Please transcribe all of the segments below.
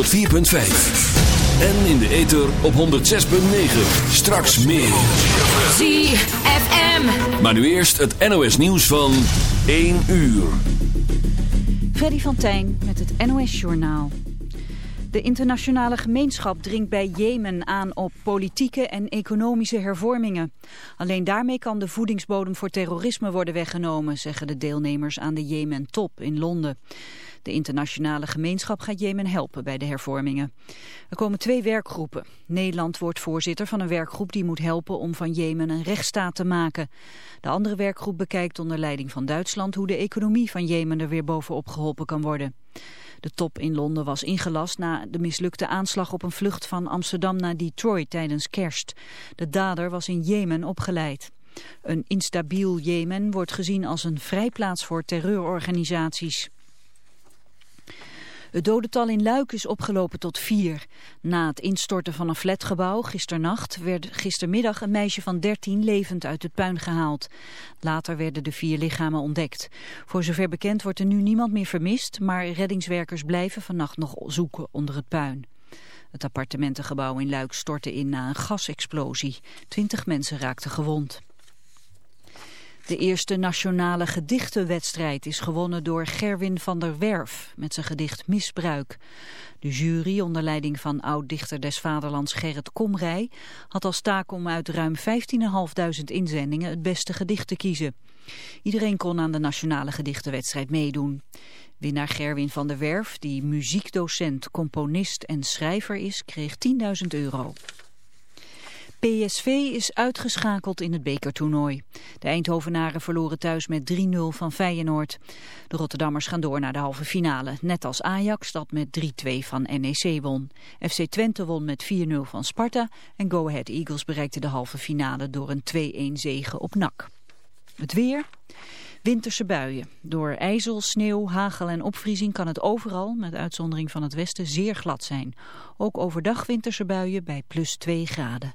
104.5. En in de ether op 106.9. Straks meer. ZFM. Maar nu eerst het NOS nieuws van 1 uur. Freddy van Tijn met het NOS-journaal. De internationale gemeenschap dringt bij Jemen aan op politieke en economische hervormingen. Alleen daarmee kan de voedingsbodem voor terrorisme worden weggenomen, zeggen de deelnemers aan de Jemen-top in Londen. De internationale gemeenschap gaat Jemen helpen bij de hervormingen. Er komen twee werkgroepen. Nederland wordt voorzitter van een werkgroep die moet helpen om van Jemen een rechtsstaat te maken. De andere werkgroep bekijkt onder leiding van Duitsland hoe de economie van Jemen er weer bovenop geholpen kan worden. De top in Londen was ingelast na de mislukte aanslag op een vlucht van Amsterdam naar Detroit tijdens kerst. De dader was in Jemen opgeleid. Een instabiel Jemen wordt gezien als een vrijplaats voor terreurorganisaties. Het dodental in Luik is opgelopen tot vier. Na het instorten van een flatgebouw gisternacht werd gistermiddag een meisje van 13 levend uit het puin gehaald. Later werden de vier lichamen ontdekt. Voor zover bekend wordt er nu niemand meer vermist, maar reddingswerkers blijven vannacht nog zoeken onder het puin. Het appartementengebouw in Luik stortte in na een gasexplosie. Twintig mensen raakten gewond. De eerste nationale gedichtenwedstrijd is gewonnen door Gerwin van der Werf met zijn gedicht Misbruik. De jury onder leiding van oud-dichter des vaderlands Gerrit Komrij had als taak om uit ruim 15.500 inzendingen het beste gedicht te kiezen. Iedereen kon aan de nationale gedichtenwedstrijd meedoen. Winnaar Gerwin van der Werf, die muziekdocent, componist en schrijver is, kreeg 10.000 euro. PSV is uitgeschakeld in het bekertoernooi. De Eindhovenaren verloren thuis met 3-0 van Feyenoord. De Rotterdammers gaan door naar de halve finale. Net als Ajax dat met 3-2 van NEC won. FC Twente won met 4-0 van Sparta. En Go Ahead Eagles bereikte de halve finale door een 2-1 zege op NAC. Het weer... Winterse buien. Door ijzel, sneeuw, hagel en opvriezing kan het overal, met uitzondering van het westen, zeer glad zijn. Ook overdag winterse buien bij plus 2 graden.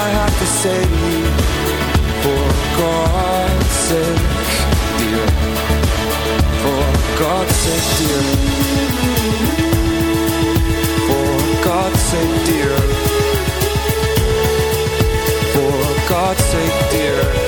I have to say? For God's sake, dear. For God's sake, dear. For God's sake, dear. For God's sake, dear.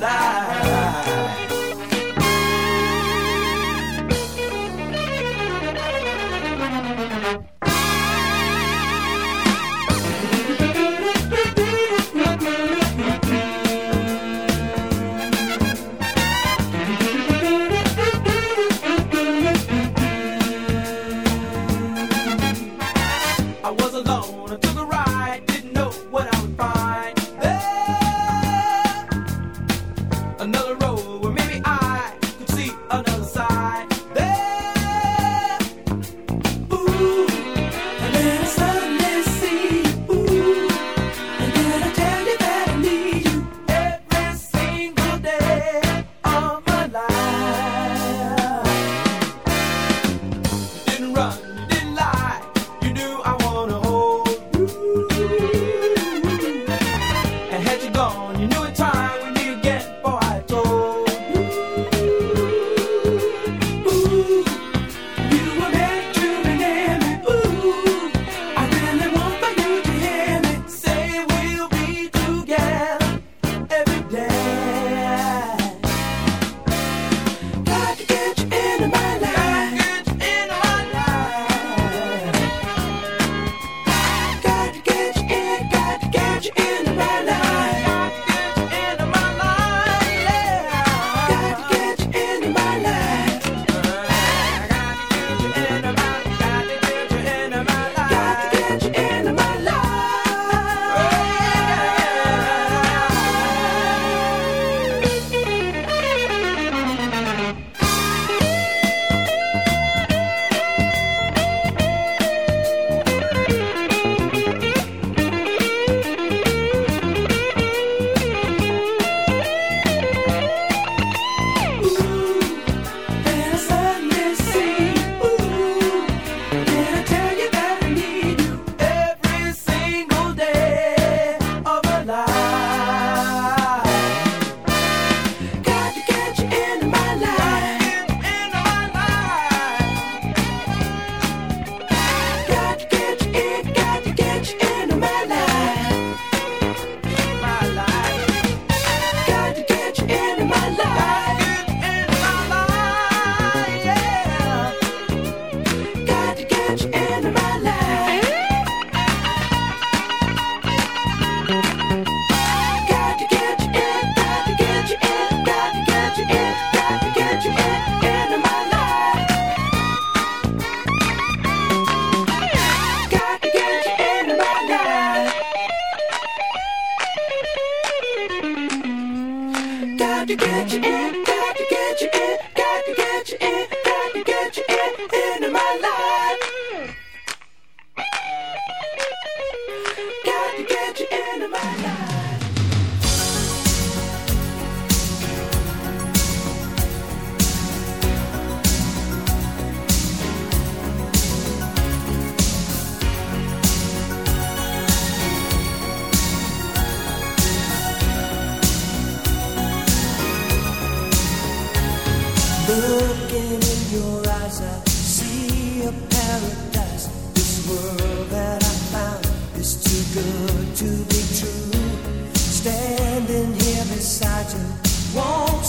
la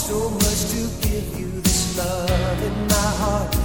so much to give you this love in my heart.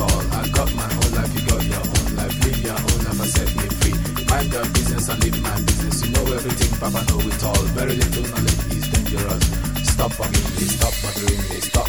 I got my own life, you got your own life. Live your own life and set me free. Mind your business and live my business. You know everything, Papa know it all. Very little knowledge is dangerous. Stop bothering me, stop bothering me, stop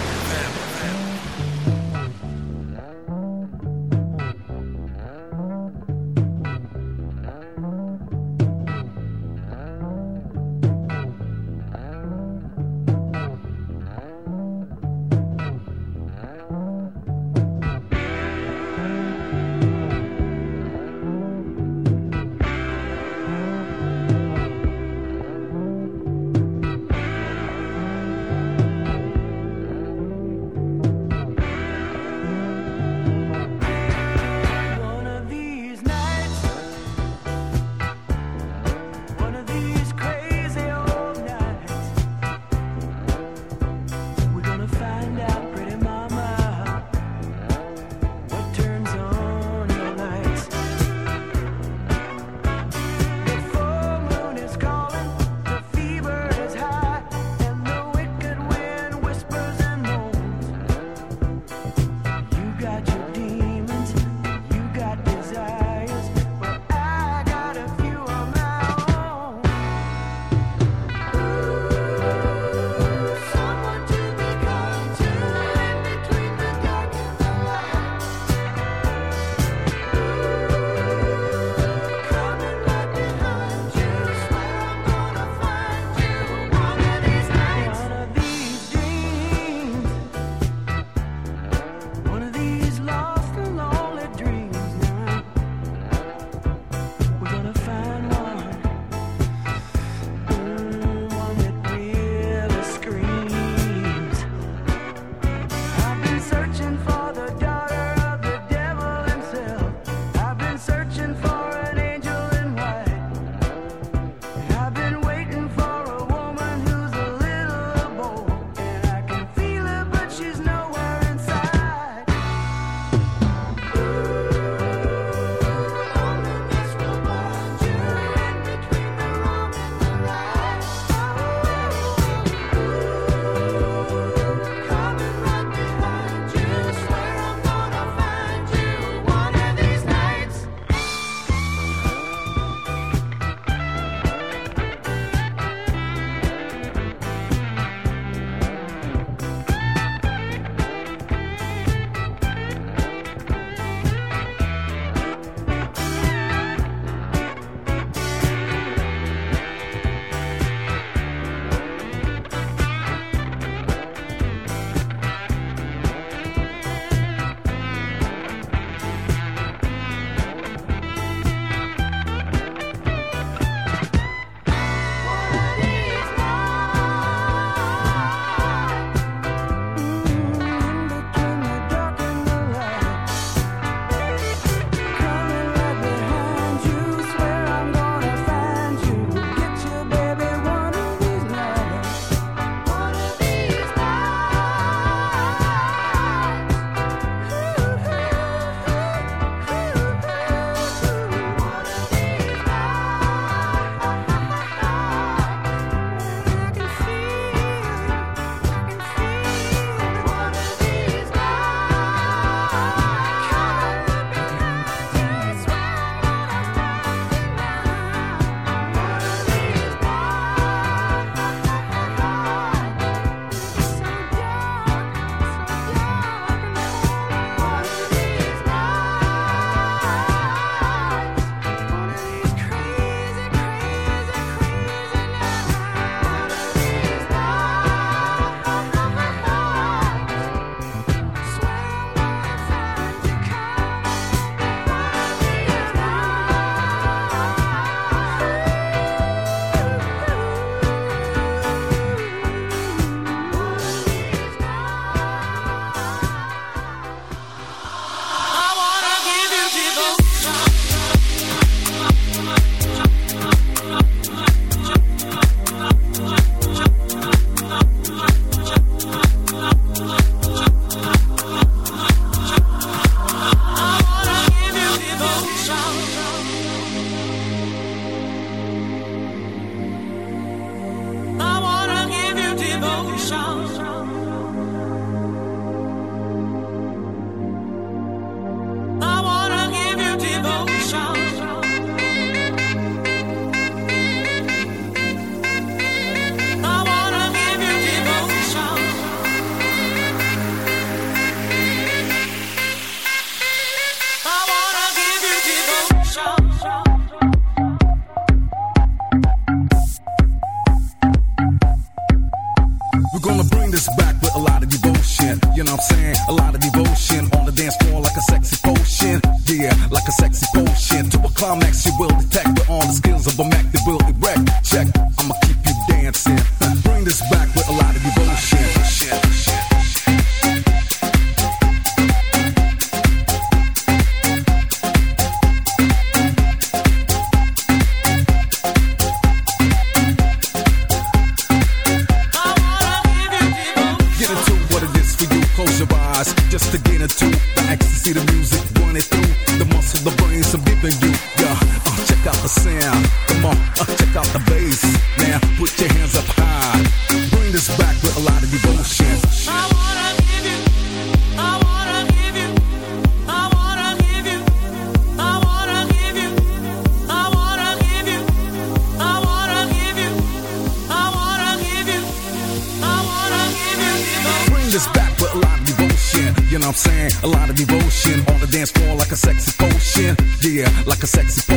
A sexy potion. Yeah, like a sexy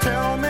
tell me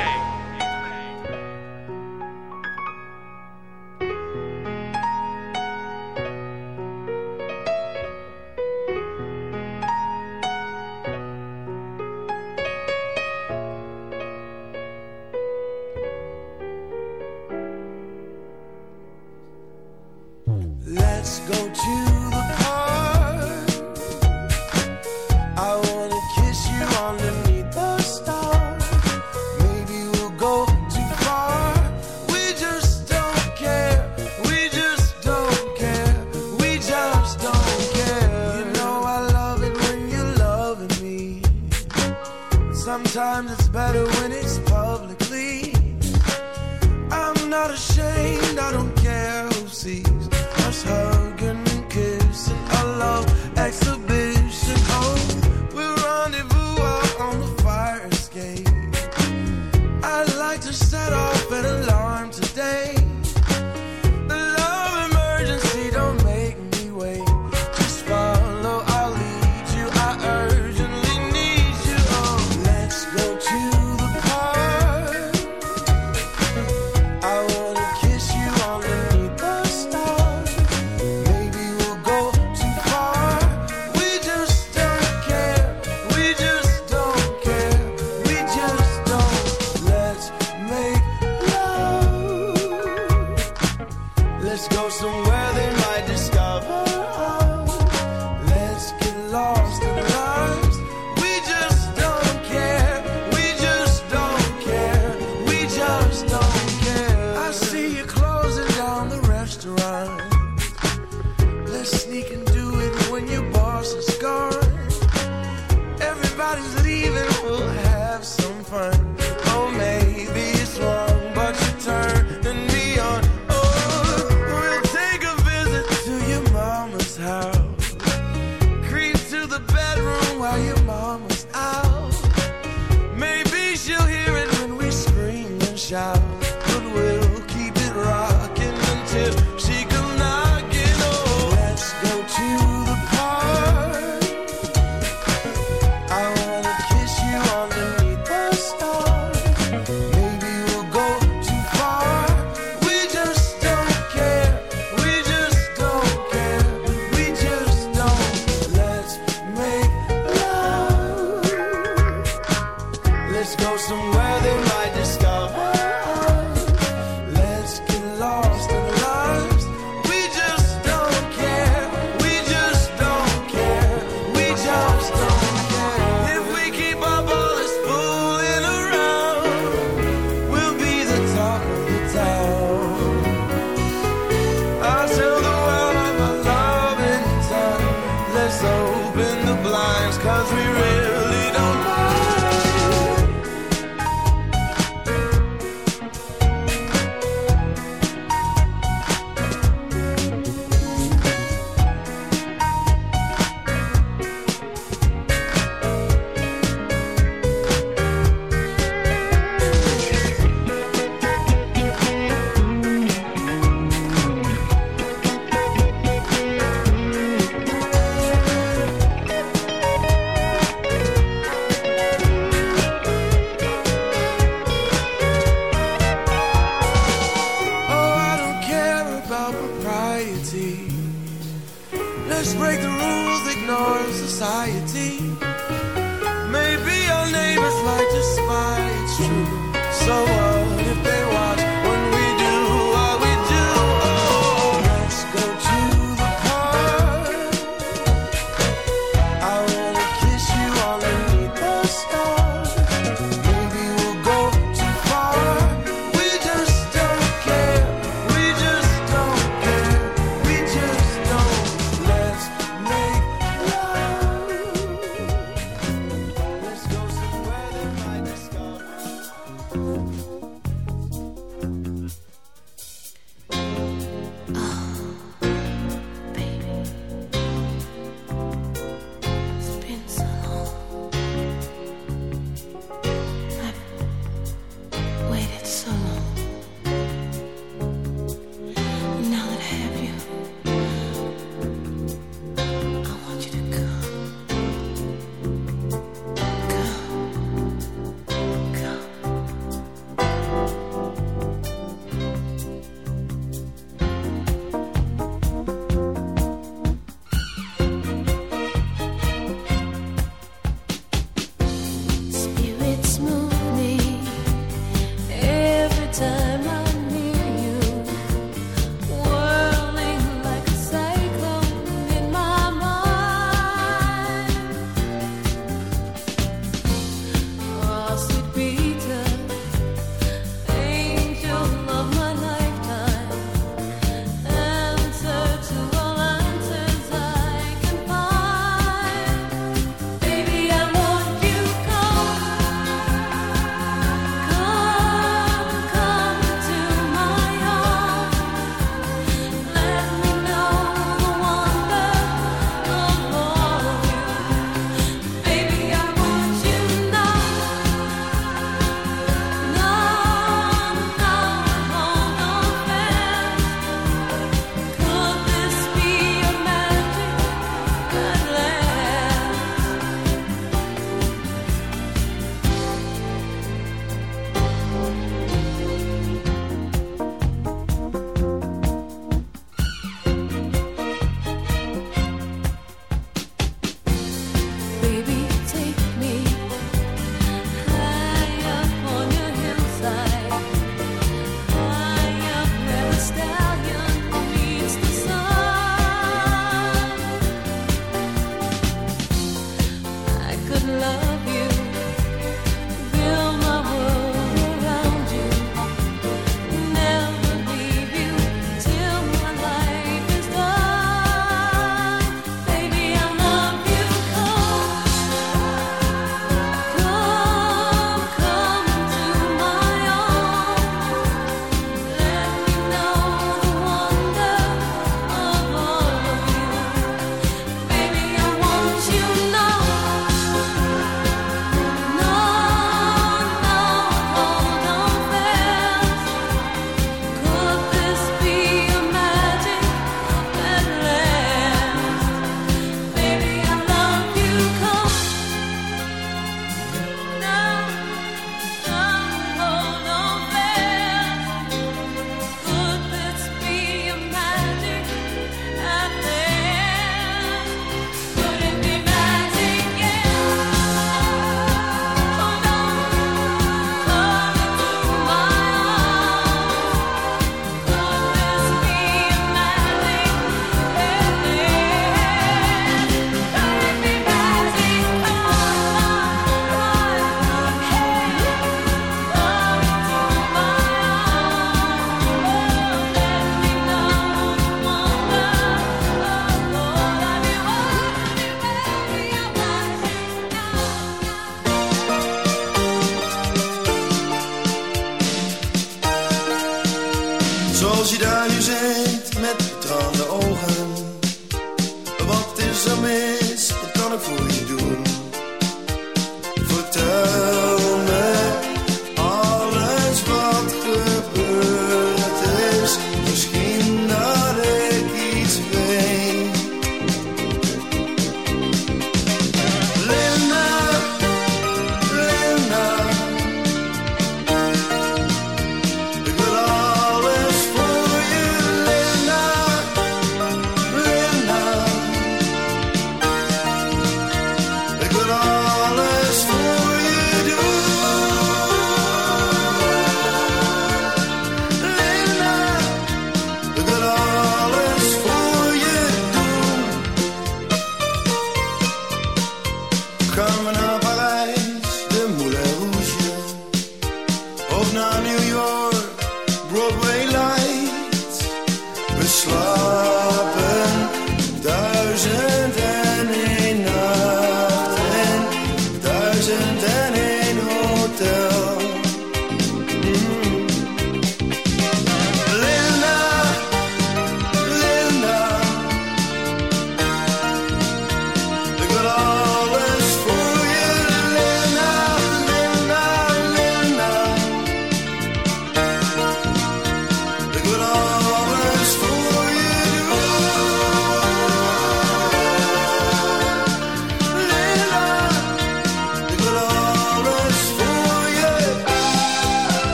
put on